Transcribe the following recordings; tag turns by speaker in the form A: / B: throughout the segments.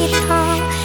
A: 一趟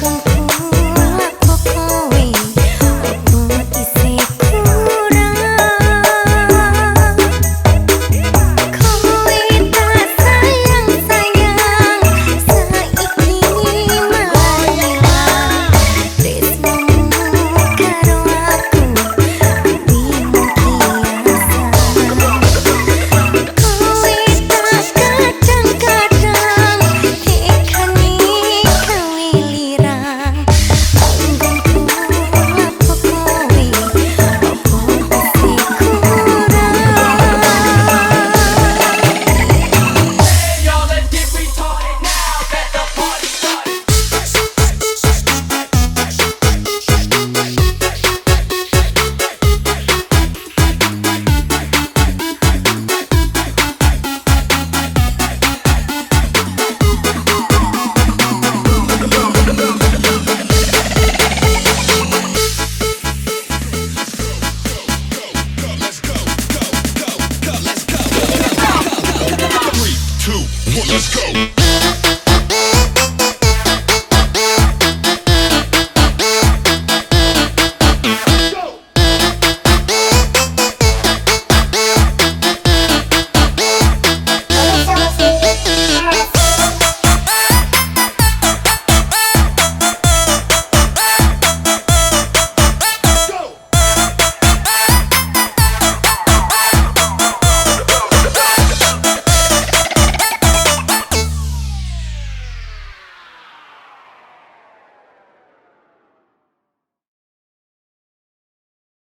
A: ребенком.